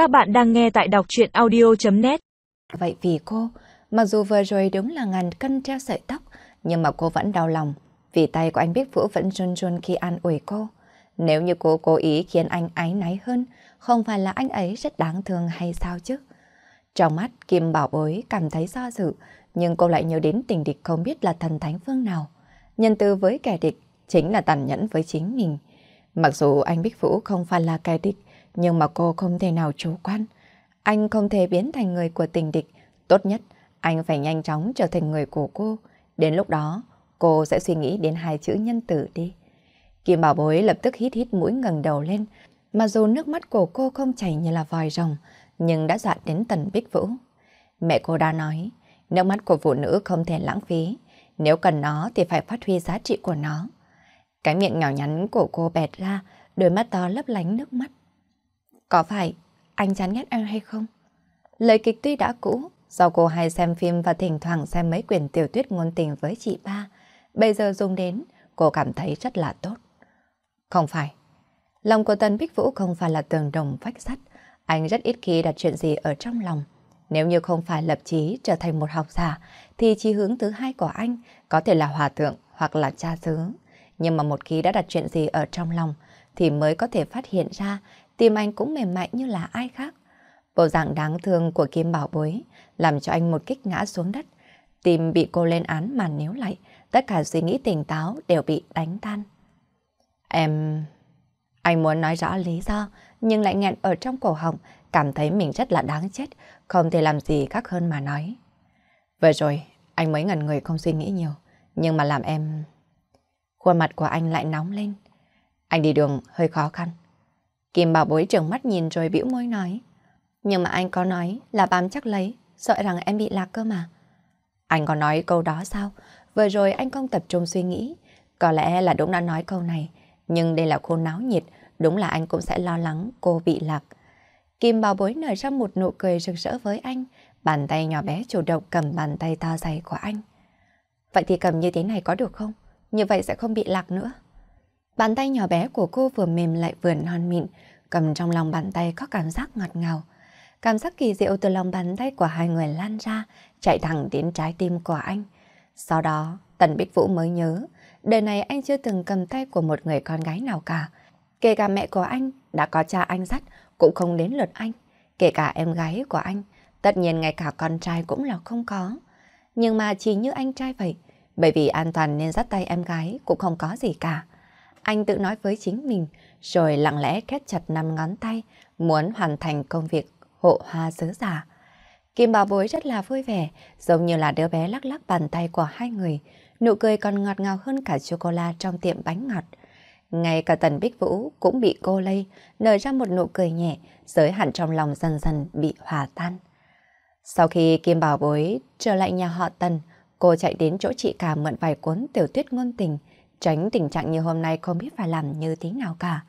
Các bạn đang nghe tại đọc chuyện audio.net Vậy vì cô, mặc dù vừa rồi đúng là ngàn cân treo sợi tóc, nhưng mà cô vẫn đau lòng, vì tay của anh Bích Vũ vẫn run run khi an ủi cô. Nếu như cô cố ý khiến anh ái náy hơn, không phải là anh ấy rất đáng thương hay sao chứ? Trong mắt Kim Bảo Bối cảm thấy do dự, nhưng cô lại nhớ đến tình địch không biết là thần thánh phương nào. Nhân từ với kẻ địch chính là tàn nhẫn với chính mình. Mặc dù anh Bích Vũ không phải là kẻ địch, nhưng mà cô không thể nào chủ quan. Anh không thể biến thành người của tình địch. Tốt nhất, anh phải nhanh chóng trở thành người của cô. Đến lúc đó, cô sẽ suy nghĩ đến hai chữ nhân tử đi. Kim Bảo Bối lập tức hít hít mũi ngẩng đầu lên. Mà dù nước mắt của cô không chảy như là vòi rồng, nhưng đã dọa đến tần Bích Vũ. Mẹ cô đã nói, nước mắt của phụ nữ không thể lãng phí. Nếu cần nó thì phải phát huy giá trị của nó. Cái miệng nhỏ nhắn của cô bẹt ra, đôi mắt to lấp lánh nước mắt. Có phải anh chán ghét em hay không? Lời kịch tuy đã cũ, do cô hay xem phim và thỉnh thoảng xem mấy quyển tiểu thuyết ngôn tình với chị ba, bây giờ dùng đến, cô cảm thấy rất là tốt. Không phải. Lòng của Tần Bích Vũ không phải là tường đồng vách sắt. Anh rất ít khi đặt chuyện gì ở trong lòng. Nếu như không phải lập chí trở thành một học giả, thì chí hướng thứ hai của anh có thể là hòa thượng hoặc là cha xứ. Nhưng mà một khi đã đặt chuyện gì ở trong lòng, thì mới có thể phát hiện ra tim anh cũng mềm mại như là ai khác. Bộ dạng đáng thương của Kim Bảo Bối làm cho anh một kích ngã xuống đất. Tim bị cô lên án mà níu lại, tất cả suy nghĩ tỉnh táo đều bị đánh tan. Em... Anh muốn nói rõ lý do, nhưng lại nghẹn ở trong cổ họng, cảm thấy mình rất là đáng chết, không thể làm gì khác hơn mà nói. Vừa rồi, anh mới ngần người không suy nghĩ nhiều, nhưng mà làm em... Khuôn mặt của anh lại nóng lên. Anh đi đường hơi khó khăn. Kim bảo bối trợn mắt nhìn rồi bĩu môi nói. Nhưng mà anh có nói là bám chắc lấy, sợ rằng em bị lạc cơ mà. Anh có nói câu đó sao? Vừa rồi anh không tập trung suy nghĩ. Có lẽ là đúng đã nói câu này, nhưng đây là cô náo nhiệt, đúng là anh cũng sẽ lo lắng cô bị lạc. Kim bảo bối nở ra một nụ cười rực rỡ với anh, bàn tay nhỏ bé chủ động cầm bàn tay to dày của anh. Vậy thì cầm như thế này có được không? Như vậy sẽ không bị lạc nữa. Bàn tay nhỏ bé của cô vừa mềm lại vừa non mịn, cầm trong lòng bàn tay có cảm giác ngọt ngào. Cảm giác kỳ diệu từ lòng bàn tay của hai người lan ra, chạy thẳng đến trái tim của anh. Sau đó, Tần Bích Vũ mới nhớ, đời này anh chưa từng cầm tay của một người con gái nào cả. Kể cả mẹ của anh, đã có cha anh dắt, cũng không đến lượt anh. Kể cả em gái của anh, tất nhiên ngay cả con trai cũng là không có. Nhưng mà chỉ như anh trai vậy, bởi vì an toàn nên dắt tay em gái cũng không có gì cả. Anh tự nói với chính mình, rồi lặng lẽ kết chặt năm ngón tay, muốn hoàn thành công việc hộ hoa sứ giả. Kim Bảo Bối rất là vui vẻ, giống như là đứa bé lắc lắc bàn tay của hai người, nụ cười còn ngọt ngào hơn cả chocolate trong tiệm bánh ngọt. Ngay cả Tần Bích Vũ cũng bị cô lây, nở ra một nụ cười nhẹ, giới hạn trong lòng dần dần bị hòa tan. Sau khi Kim Bảo Bối trở lại nhà họ Tần, cô chạy đến chỗ chị cả mượn vài cuốn tiểu thuyết ngôn tình, tránh tình trạng như hôm nay không biết phải làm như thế nào cả.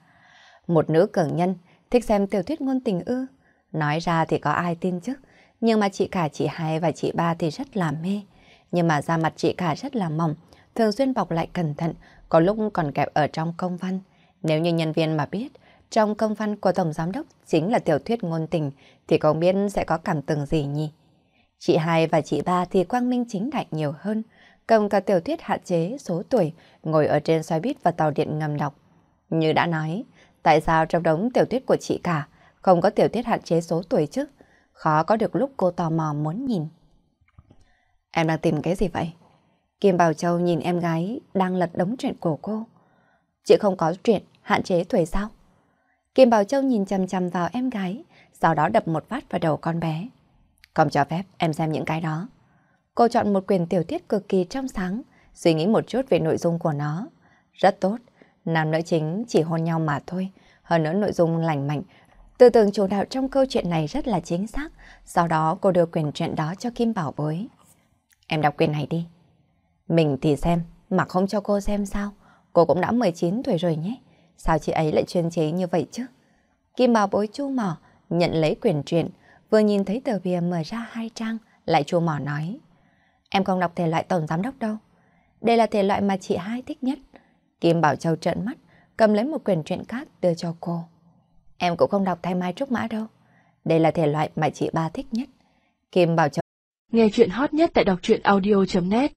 Một nữ cường nhân thích xem tiểu thuyết ngôn tình ư. Nói ra thì có ai tin chứ, nhưng mà chị cả chị hai và chị ba thì rất là mê. Nhưng mà da mặt chị cả rất là mỏng, thường xuyên bọc lại cẩn thận, có lúc còn kẹp ở trong công văn. Nếu như nhân viên mà biết, trong công văn của Tổng Giám Đốc chính là tiểu thuyết ngôn tình, thì không biết sẽ có cảm tưởng gì nhỉ? Chị hai và chị ba thì quang minh chính đại nhiều hơn, cầm cả tiểu thuyết hạn chế số tuổi, ngồi ở trên xoay bít và tàu điện ngầm đọc. Như đã nói, tại sao trong đống tiểu thuyết của chị cả không có tiểu thuyết hạn chế số tuổi chứ? Khó có được lúc cô tò mò muốn nhìn. Em đang tìm cái gì vậy? Kim Bảo Châu nhìn em gái đang lật đống chuyện của cô. Chị không có chuyện hạn chế tuổi sao? Kim Bảo Châu nhìn chằm chằm vào em gái, sau đó đập một phát vào đầu con bé. Không cho phép em xem những cái đó. Cô chọn một quyền tiểu thuyết cực kỳ trong sáng, suy nghĩ một chút về nội dung của nó. Rất tốt, nam nữ chính chỉ hôn nhau mà thôi, hơn nữa nội dung lành mạnh. Tư tưởng chủ đạo trong câu chuyện này rất là chính xác, sau đó cô đưa quyền chuyện đó cho Kim Bảo Bối. Em đọc quyền này đi. Mình thì xem, mà không cho cô xem sao? Cô cũng đã 19 tuổi rồi nhé. Sao chị ấy lại chuyên chế như vậy chứ? Kim Bảo Bối chu mỏ, nhận lấy quyền truyện, vừa nhìn thấy tờ bìa mở ra hai trang, lại chua mỏ nói. Em không đọc thể loại tổng giám đốc đâu. Đây là thể loại mà chị hai thích nhất. Kim Bảo Châu trợn mắt, cầm lấy một quyển truyện khác đưa cho cô. Em cũng không đọc thay Mai Trúc Mã đâu. Đây là thể loại mà chị ba thích nhất. Kim Bảo Châu Nghe chuyện hot nhất tại đọc truyện audio.net